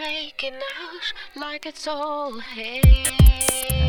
making out like it's all his.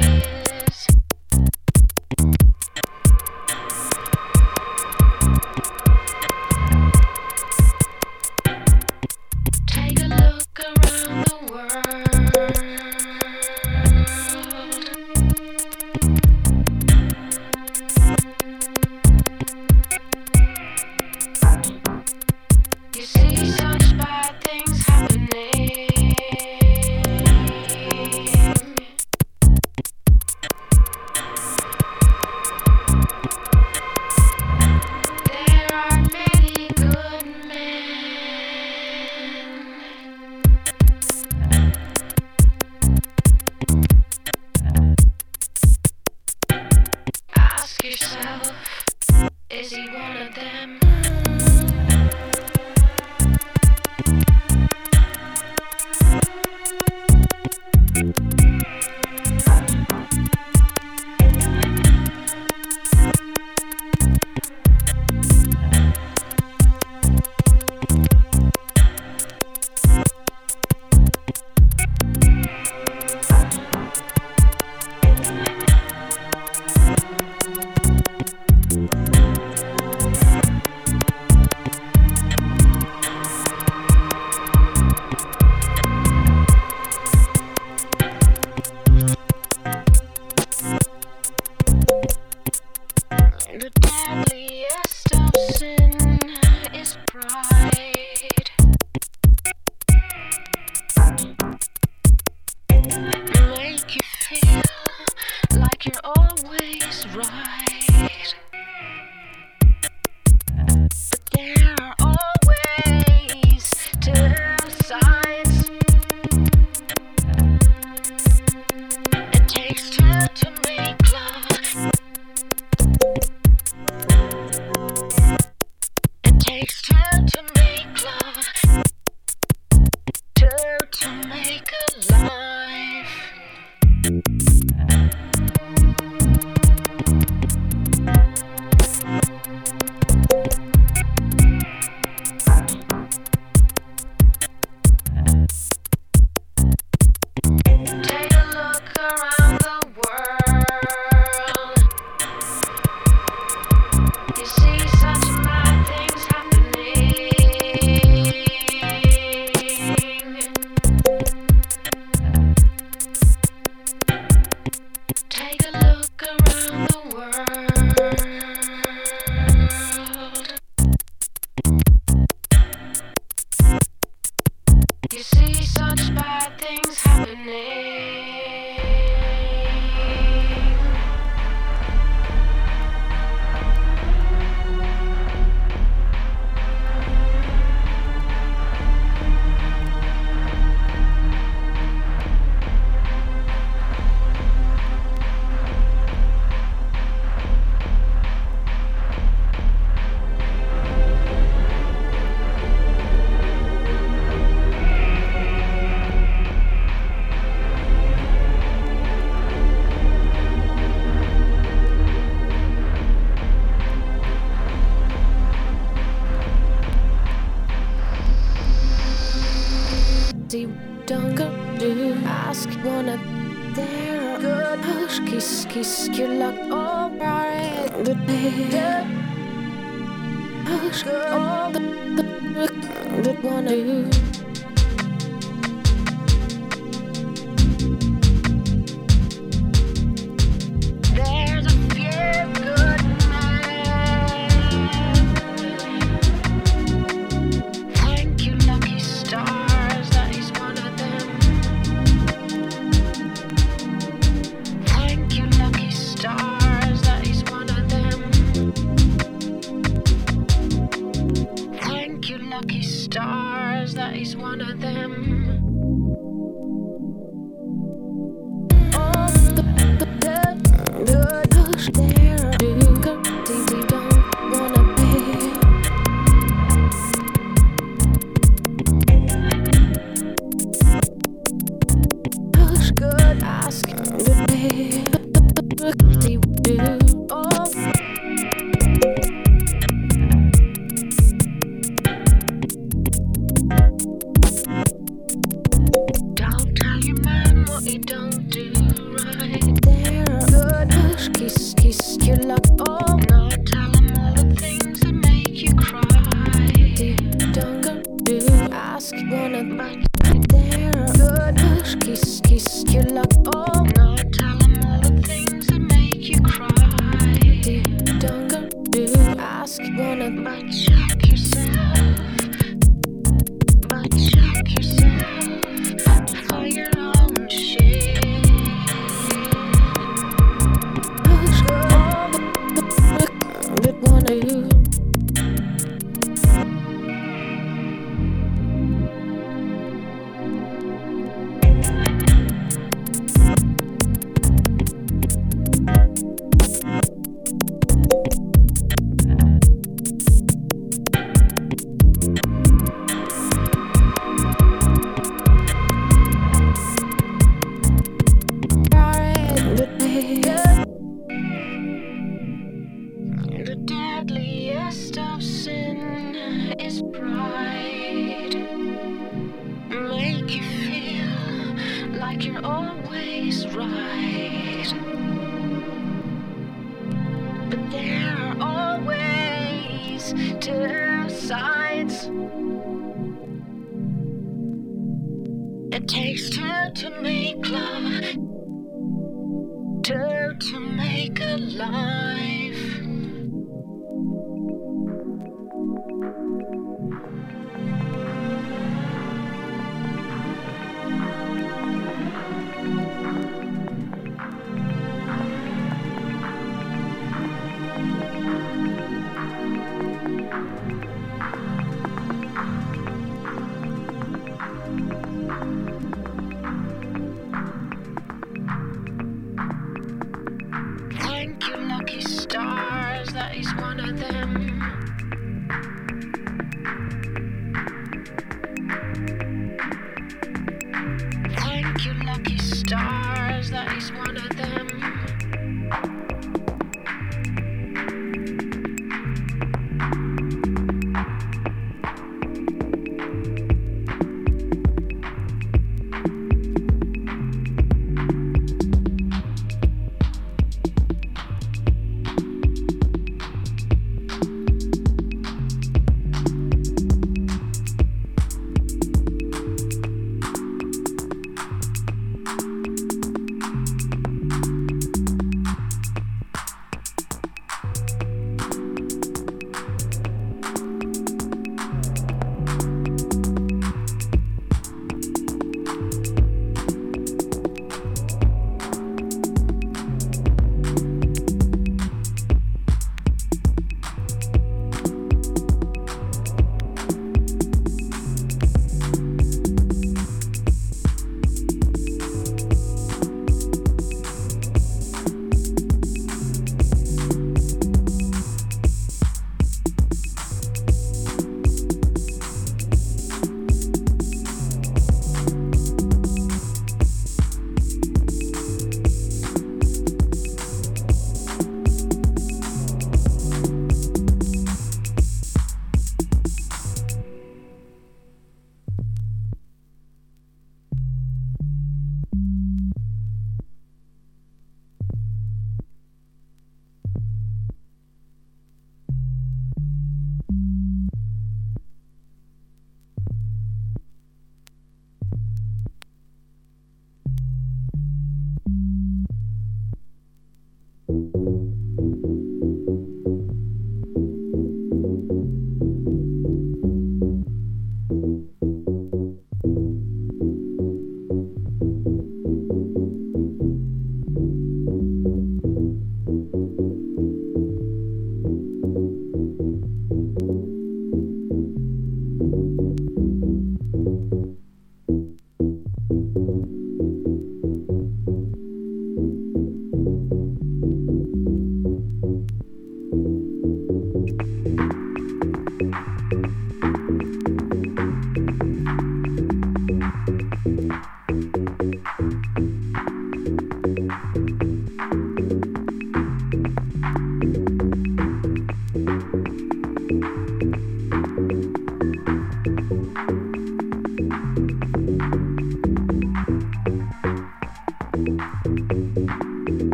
you're always right. But there are always two sides. It takes two to make love, two to make a lie.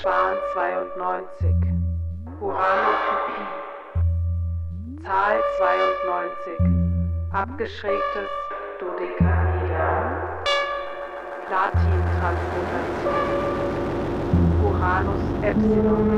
Schwan 92. Uranus Zahl 92. Abgeschrägtes Dodekaeder. Platin-Transmutation. Uranus Epsilon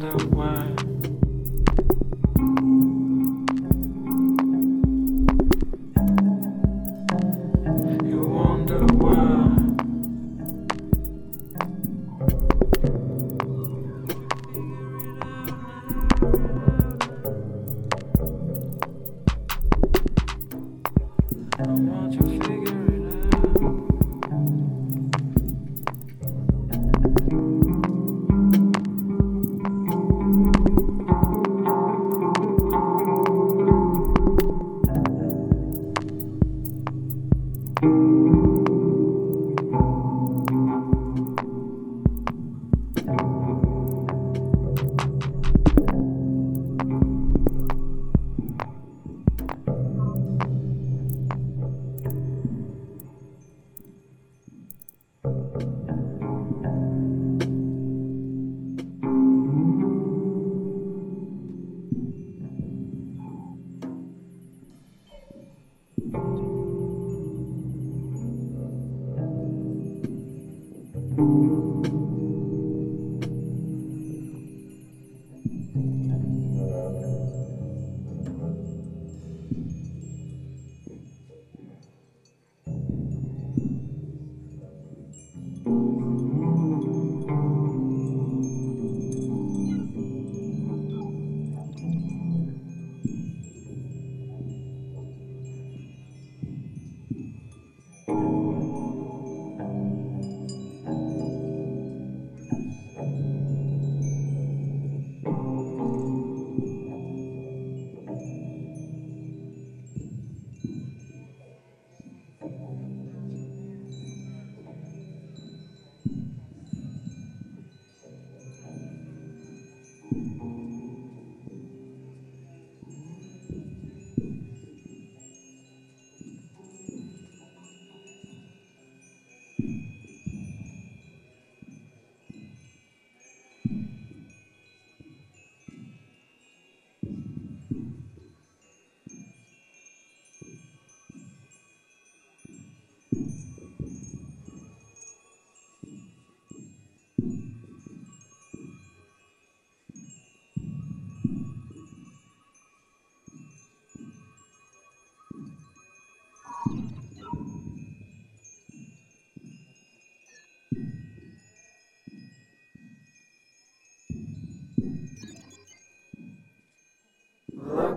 wonder why.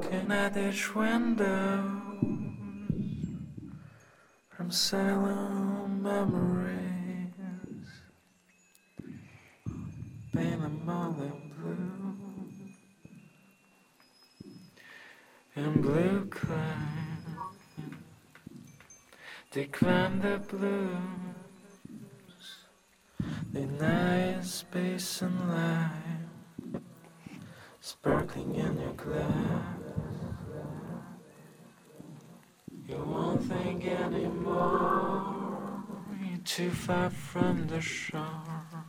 Looking at each window from silent memories, paint them all in blue, in blue crime, decline the blues, deny space and light, sparkling in your glass. You won't think anymore. You're too far from the shore.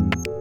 you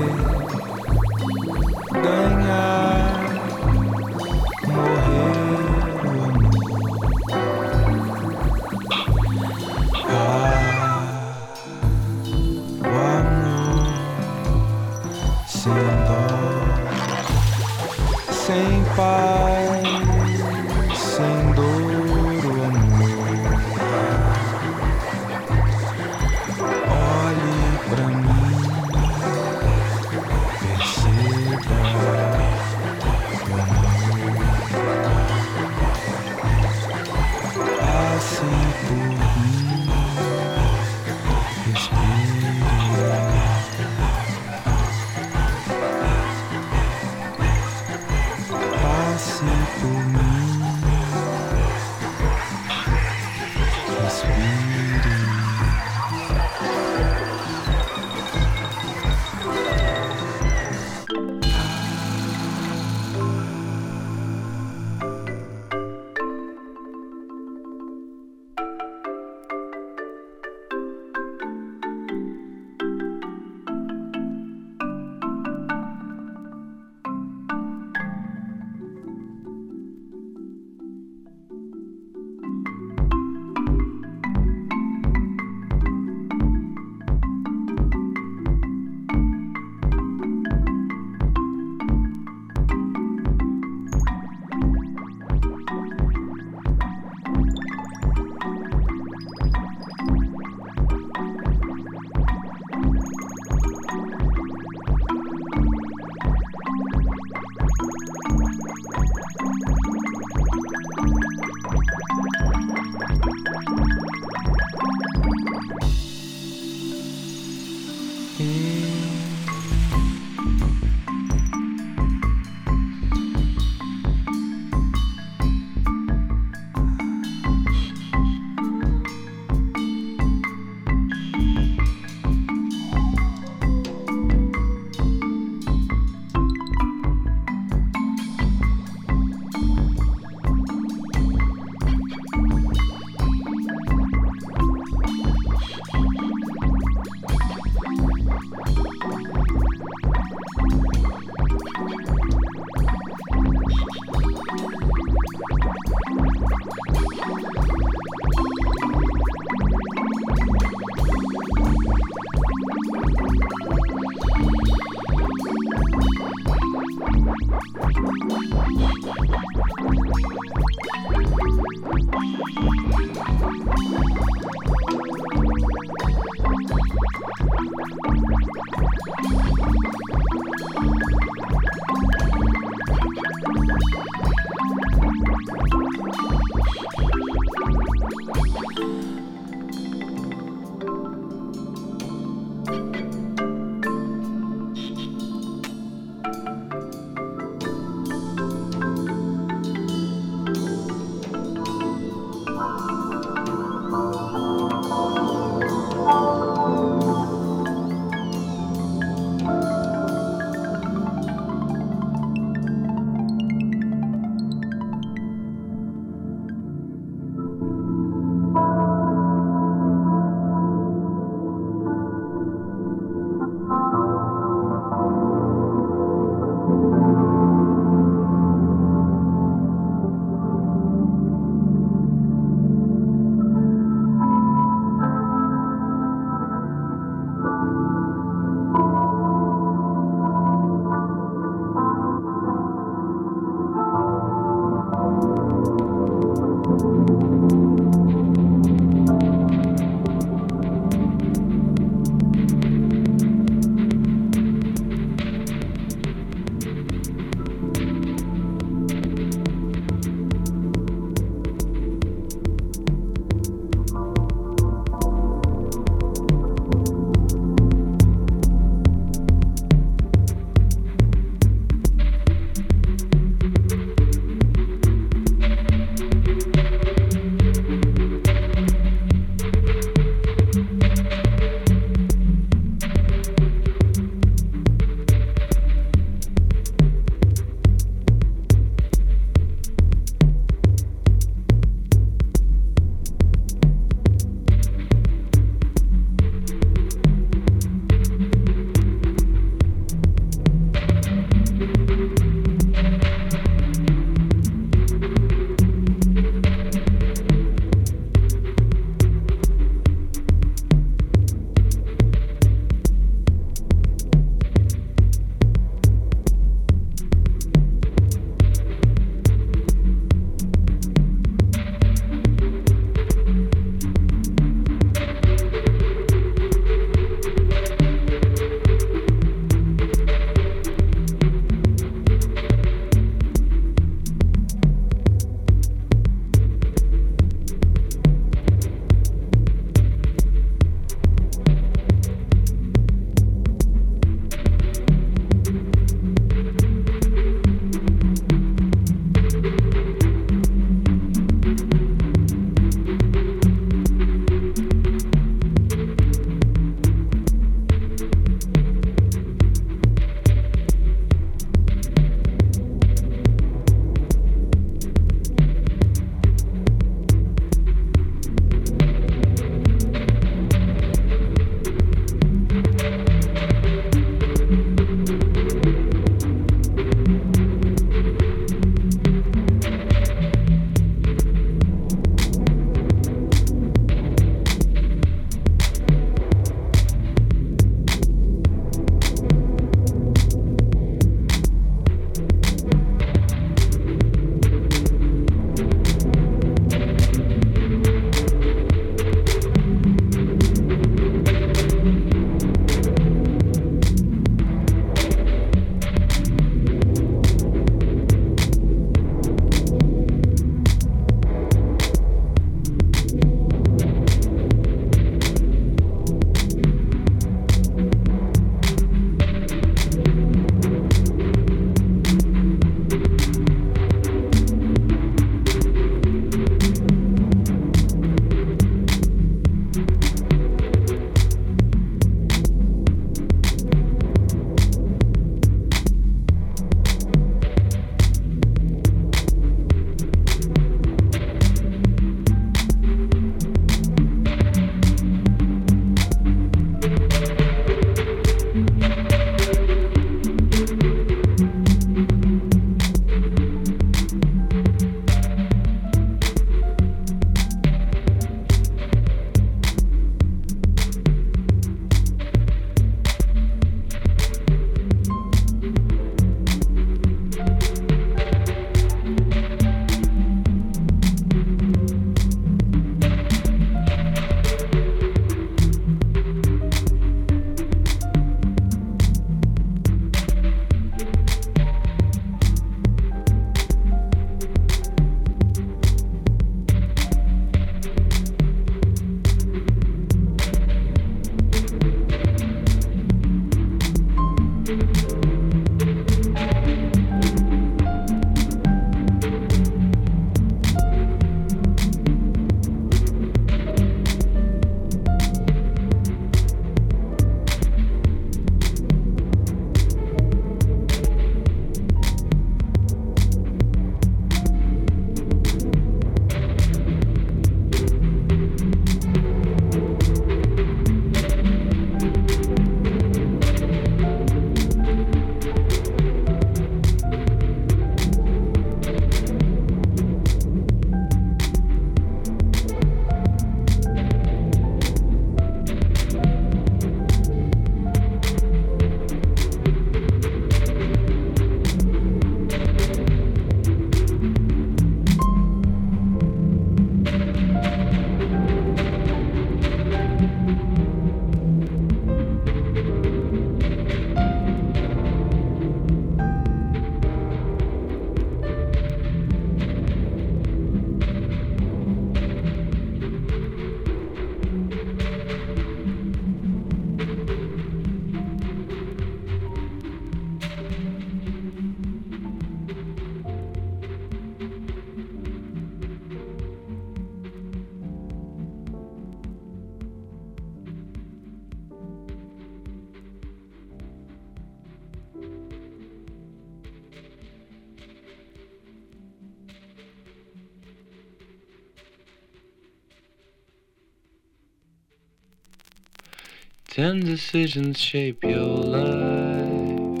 Ten decisions shape your life.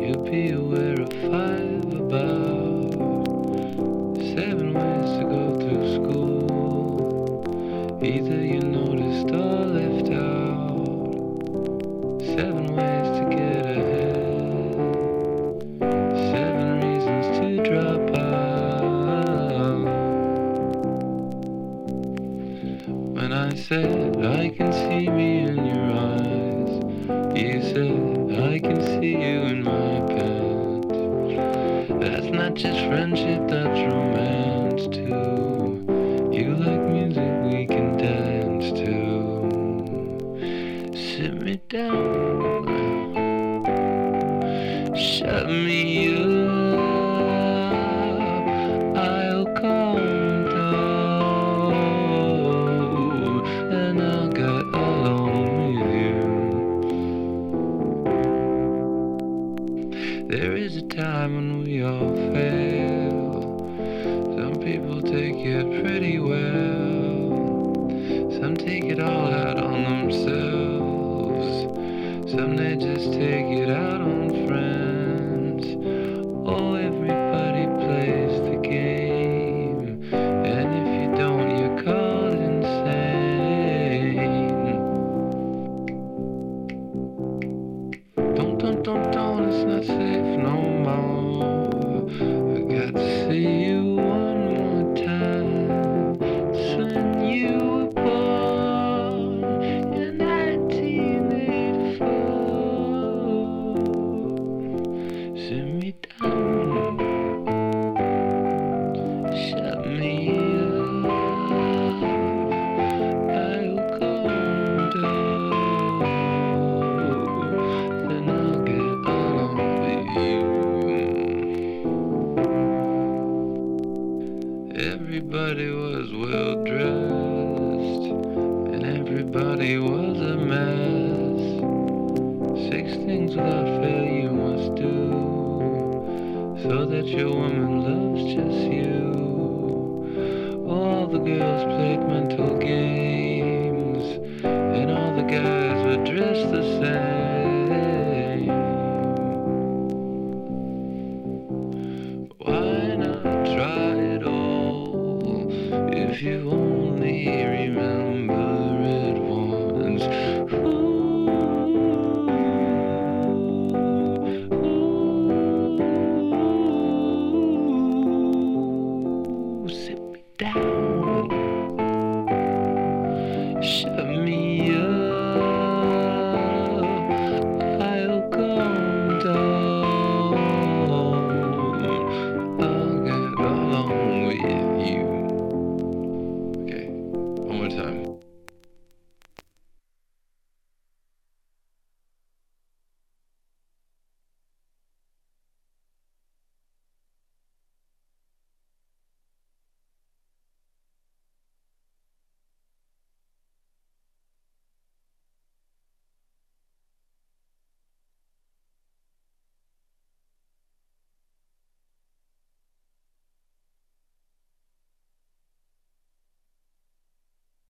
You'll be